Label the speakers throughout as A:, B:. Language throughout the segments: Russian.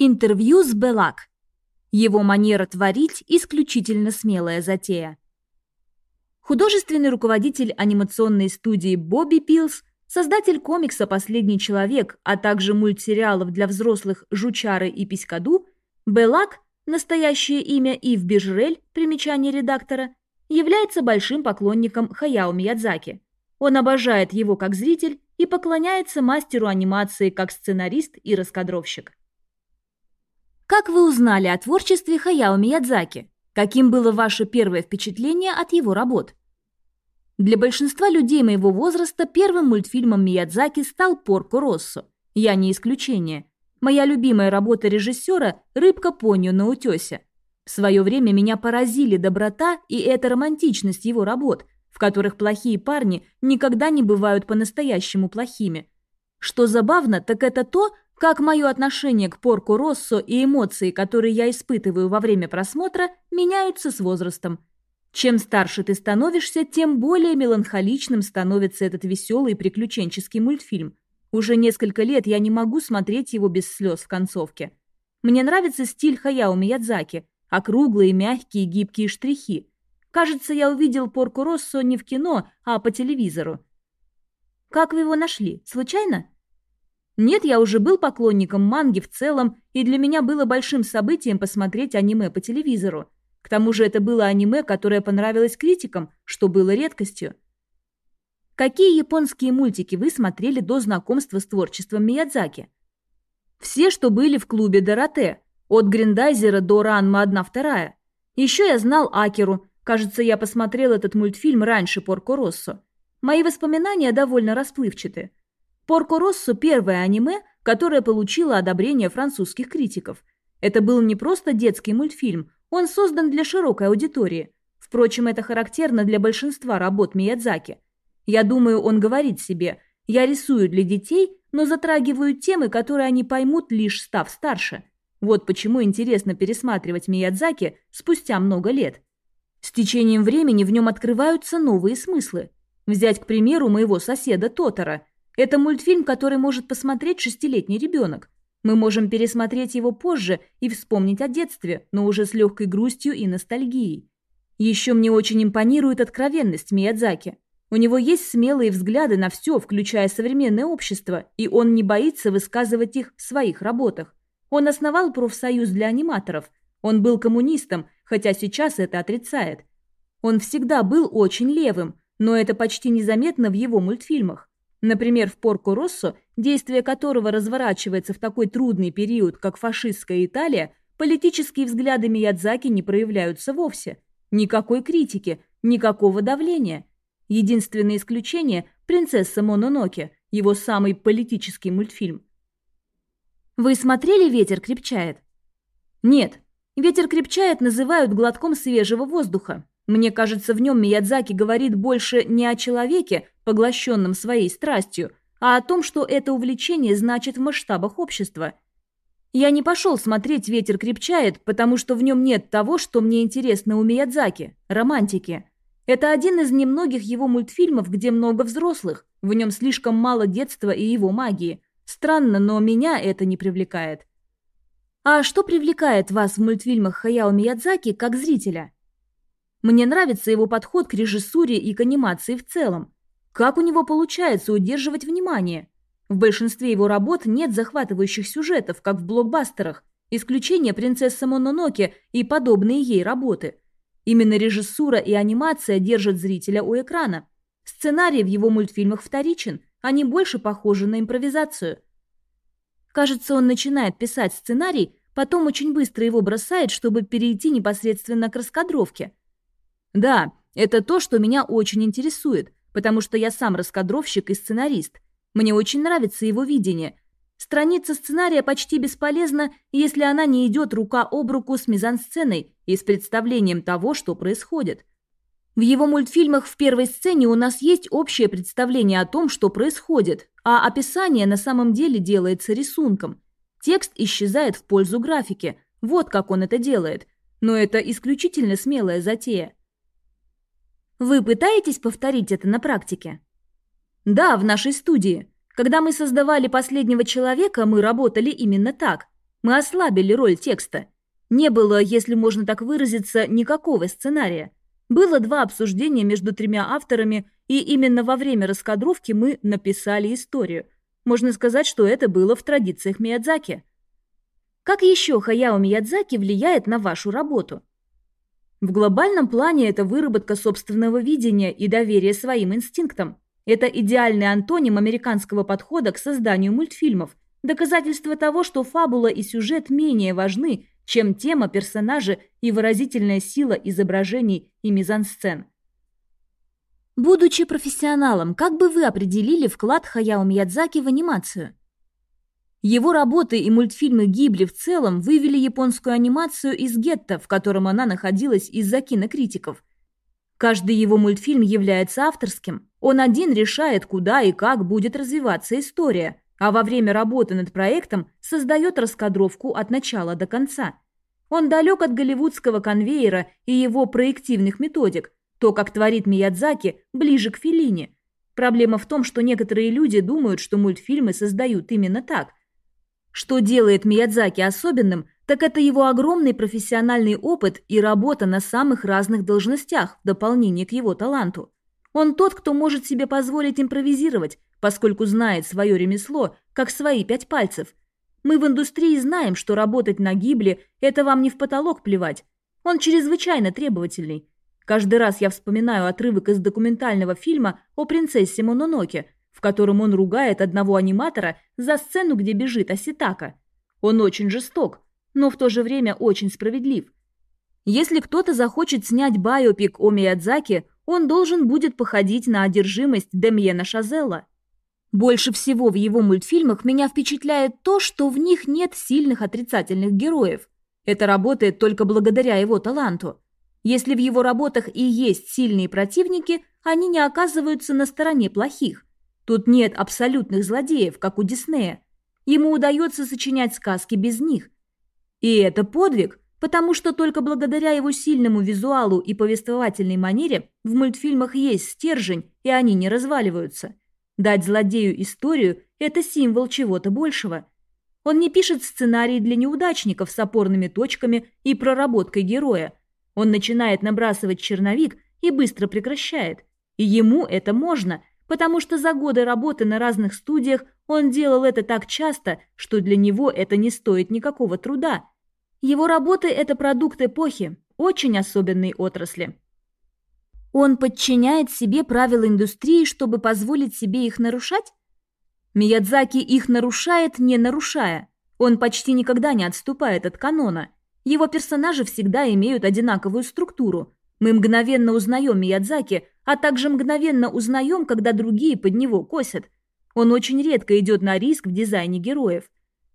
A: Интервью с Белак. Его манера творить – исключительно смелая затея. Художественный руководитель анимационной студии Бобби Пилс, создатель комикса «Последний человек», а также мультсериалов для взрослых «Жучары» и «Писькаду», Белак, настоящее имя Ив Бежрель, примечание редактора, является большим поклонником Хаяо Миядзаки. Он обожает его как зритель и поклоняется мастеру анимации как сценарист и раскадровщик. Как вы узнали о творчестве Хаяо Миядзаки? Каким было ваше первое впечатление от его работ? Для большинства людей моего возраста первым мультфильмом Миядзаки стал «Порко Россо». Я не исключение. Моя любимая работа режиссера «Рыбка Поню на утесе». В свое время меня поразили доброта и эта романтичность его работ, в которых плохие парни никогда не бывают по-настоящему плохими. Что забавно, так это то, как мое отношение к Порку Россо и эмоции, которые я испытываю во время просмотра, меняются с возрастом. Чем старше ты становишься, тем более меланхоличным становится этот веселый приключенческий мультфильм. Уже несколько лет я не могу смотреть его без слез в концовке. Мне нравится стиль Хаяо Миядзаки, округлые, мягкие, гибкие штрихи. Кажется, я увидел Порку Россо не в кино, а по телевизору. Как вы его нашли? Случайно? Нет, я уже был поклонником манги в целом, и для меня было большим событием посмотреть аниме по телевизору. К тому же это было аниме, которое понравилось критикам, что было редкостью. Какие японские мультики вы смотрели до знакомства с творчеством Миядзаки? Все, что были в клубе Дороте, от Гриндайзера до Ранма 1-2. Еще я знал Акеру, кажется, я посмотрел этот мультфильм раньше Порко Россо. Мои воспоминания довольно расплывчаты. Порко Россо – первое аниме, которое получило одобрение французских критиков. Это был не просто детский мультфильм, он создан для широкой аудитории. Впрочем, это характерно для большинства работ Миядзаки. Я думаю, он говорит себе «я рисую для детей, но затрагиваю темы, которые они поймут, лишь став старше». Вот почему интересно пересматривать Миядзаки спустя много лет. С течением времени в нем открываются новые смыслы. Взять, к примеру, моего соседа Тотора – это мультфильм, который может посмотреть шестилетний ребенок. Мы можем пересмотреть его позже и вспомнить о детстве, но уже с легкой грустью и ностальгией. Еще мне очень импонирует откровенность Миядзаки. У него есть смелые взгляды на все, включая современное общество, и он не боится высказывать их в своих работах. Он основал профсоюз для аниматоров. Он был коммунистом, хотя сейчас это отрицает. Он всегда был очень левым, но это почти незаметно в его мультфильмах. Например, в Порко Россо, действие которого разворачивается в такой трудный период, как фашистская Италия, политические взгляды Миядзаки не проявляются вовсе. Никакой критики, никакого давления. Единственное исключение – «Принцесса Мононоке», его самый политический мультфильм. Вы смотрели «Ветер крепчает»? Нет. «Ветер крепчает» называют глотком свежего воздуха. Мне кажется, в нем Миядзаки говорит больше не о человеке, поглощенном своей страстью, а о том, что это увлечение значит в масштабах общества. Я не пошел смотреть «Ветер крепчает», потому что в нем нет того, что мне интересно у Миядзаки – романтики. Это один из немногих его мультфильмов, где много взрослых, в нем слишком мало детства и его магии. Странно, но меня это не привлекает. А что привлекает вас в мультфильмах Хаяо Миядзаки как зрителя? Мне нравится его подход к режиссуре и к анимации в целом. Как у него получается удерживать внимание? В большинстве его работ нет захватывающих сюжетов, как в блокбастерах. Исключение «Принцесса Мононоке» и подобные ей работы. Именно режиссура и анимация держат зрителя у экрана. Сценарий в его мультфильмах вторичен, они больше похожи на импровизацию. Кажется, он начинает писать сценарий, потом очень быстро его бросает, чтобы перейти непосредственно к раскадровке – да, это то, что меня очень интересует, потому что я сам раскадровщик и сценарист. Мне очень нравится его видение. Страница сценария почти бесполезна, если она не идет рука об руку с мизансценой и с представлением того, что происходит. В его мультфильмах в первой сцене у нас есть общее представление о том, что происходит, а описание на самом деле делается рисунком. Текст исчезает в пользу графики. Вот как он это делает. Но это исключительно смелая затея. Вы пытаетесь повторить это на практике? Да, в нашей студии. Когда мы создавали «Последнего человека», мы работали именно так. Мы ослабили роль текста. Не было, если можно так выразиться, никакого сценария. Было два обсуждения между тремя авторами, и именно во время раскадровки мы написали историю. Можно сказать, что это было в традициях Миядзаки. Как еще Хаяо Миядзаки влияет на вашу работу? В глобальном плане это выработка собственного видения и доверия своим инстинктам. Это идеальный антоним американского подхода к созданию мультфильмов, доказательство того, что фабула и сюжет менее важны, чем тема, персонажи и выразительная сила изображений и мизансцен. Будучи профессионалом, как бы вы определили вклад Хаяо Миядзаки в анимацию? Его работы и мультфильмы Гибли в целом вывели японскую анимацию из гетто, в котором она находилась из-за кинокритиков. Каждый его мультфильм является авторским. Он один решает, куда и как будет развиваться история, а во время работы над проектом создает раскадровку от начала до конца. Он далек от голливудского конвейера и его проективных методик. То, как творит Миядзаки, ближе к Феллини. Проблема в том, что некоторые люди думают, что мультфильмы создают именно так – что делает Миядзаки особенным, так это его огромный профессиональный опыт и работа на самых разных должностях в дополнение к его таланту. Он тот, кто может себе позволить импровизировать, поскольку знает свое ремесло, как свои пять пальцев. Мы в индустрии знаем, что работать на гибле – это вам не в потолок плевать. Он чрезвычайно требовательный. Каждый раз я вспоминаю отрывок из документального фильма о принцессе Мононоке, в котором он ругает одного аниматора за сцену, где бежит Аситака. Он очень жесток, но в то же время очень справедлив. Если кто-то захочет снять байопик о Миядзаки, он должен будет походить на одержимость Демьена Шазелла. Больше всего в его мультфильмах меня впечатляет то, что в них нет сильных отрицательных героев. Это работает только благодаря его таланту. Если в его работах и есть сильные противники, они не оказываются на стороне плохих. Тут нет абсолютных злодеев, как у Диснея. Ему удается сочинять сказки без них. И это подвиг, потому что только благодаря его сильному визуалу и повествовательной манере в мультфильмах есть стержень, и они не разваливаются. Дать злодею историю – это символ чего-то большего. Он не пишет сценарий для неудачников с опорными точками и проработкой героя. Он начинает набрасывать черновик и быстро прекращает. И ему это можно – потому что за годы работы на разных студиях он делал это так часто, что для него это не стоит никакого труда. Его работы – это продукт эпохи, очень особенной отрасли. Он подчиняет себе правила индустрии, чтобы позволить себе их нарушать? Миядзаки их нарушает, не нарушая. Он почти никогда не отступает от канона. Его персонажи всегда имеют одинаковую структуру. Мы мгновенно узнаем Миядзаки, а также мгновенно узнаем, когда другие под него косят. Он очень редко идет на риск в дизайне героев.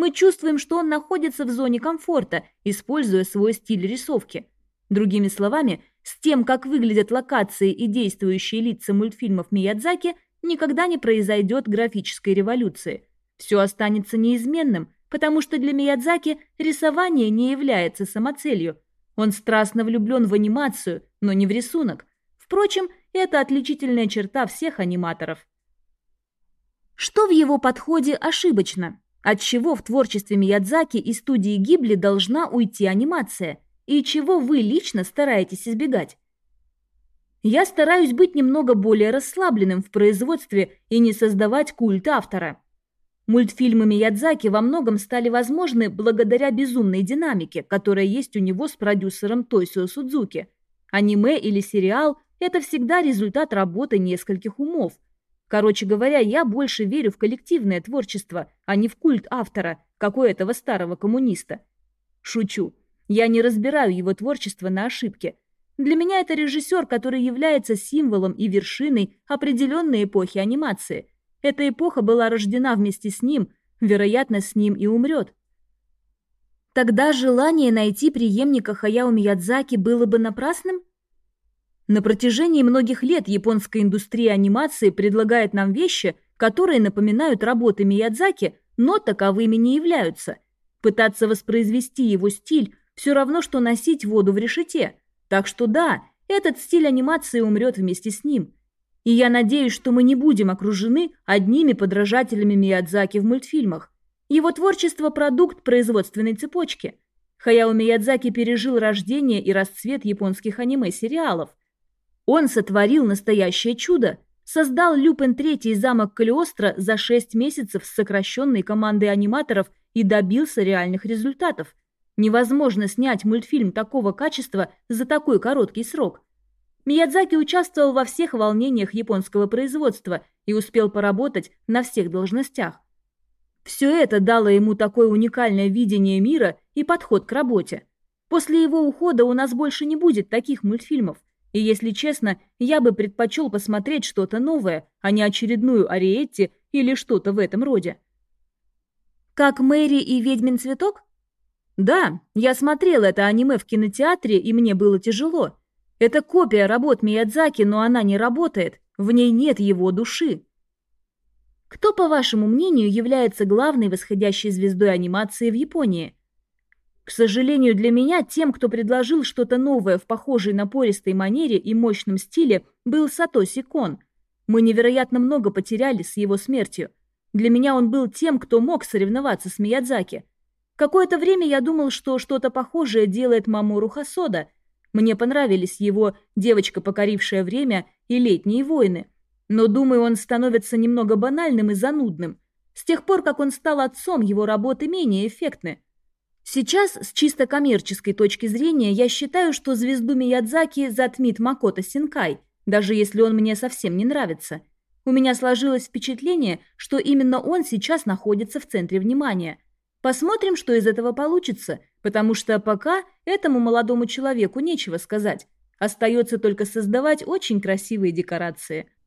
A: Мы чувствуем, что он находится в зоне комфорта, используя свой стиль рисовки. Другими словами, с тем, как выглядят локации и действующие лица мультфильмов Миядзаки, никогда не произойдет графической революции. Все останется неизменным, потому что для Миядзаки рисование не является самоцелью. Он страстно влюблен в анимацию, но не в рисунок. Впрочем, это отличительная черта всех аниматоров. Что в его подходе ошибочно? От чего в творчестве Миядзаки и студии Гибли должна уйти анимация? И чего вы лично стараетесь избегать? Я стараюсь быть немного более расслабленным в производстве и не создавать культ автора. Мультфильмы Миядзаки во многом стали возможны благодаря безумной динамике, которая есть у него с продюсером Тойсио Судзуки. Аниме или сериал это всегда результат работы нескольких умов. Короче говоря, я больше верю в коллективное творчество, а не в культ автора, как у этого старого коммуниста. Шучу. Я не разбираю его творчество на ошибки. Для меня это режиссер, который является символом и вершиной определенной эпохи анимации. Эта эпоха была рождена вместе с ним, вероятно, с ним и умрет. Тогда желание найти преемника Хаяо Миядзаки было бы напрасным? На протяжении многих лет японская индустрия анимации предлагает нам вещи, которые напоминают работы Миядзаки, но таковыми не являются. Пытаться воспроизвести его стиль все равно, что носить воду в решете. Так что да, этот стиль анимации умрет вместе с ним. И я надеюсь, что мы не будем окружены одними подражателями Миядзаки в мультфильмах. Его творчество – продукт производственной цепочки. Хаяо Миядзаки пережил рождение и расцвет японских аниме-сериалов. Он сотворил настоящее чудо, создал Люпен третий замок Калиостро за 6 месяцев с сокращенной командой аниматоров и добился реальных результатов. Невозможно снять мультфильм такого качества за такой короткий срок. Миядзаки участвовал во всех волнениях японского производства и успел поработать на всех должностях. Все это дало ему такое уникальное видение мира и подход к работе. После его ухода у нас больше не будет таких мультфильмов. И если честно, я бы предпочел посмотреть что-то новое, а не очередную Ариетти или что-то в этом роде. Как Мэри и Ведьмин цветок? Да, я смотрел это аниме в кинотеатре, и мне было тяжело. Это копия работ Миядзаки, но она не работает, в ней нет его души. Кто, по вашему мнению, является главной восходящей звездой анимации в Японии? К сожалению для меня, тем, кто предложил что-то новое в похожей напористой манере и мощном стиле, был Сатоси Кон. Мы невероятно много потеряли с его смертью. Для меня он был тем, кто мог соревноваться с Миядзаки. Какое-то время я думал, что что-то похожее делает Мамору Хасода. Мне понравились его «Девочка, покорившая время» и «Летние войны». Но, думаю, он становится немного банальным и занудным. С тех пор, как он стал отцом, его работы менее эффектны. Сейчас, с чисто коммерческой точки зрения, я считаю, что звезду Миядзаки затмит Макото Синкай, даже если он мне совсем не нравится. У меня сложилось впечатление, что именно он сейчас находится в центре внимания. Посмотрим, что из этого получится, потому что пока этому молодому человеку нечего сказать. Остается только создавать очень красивые декорации –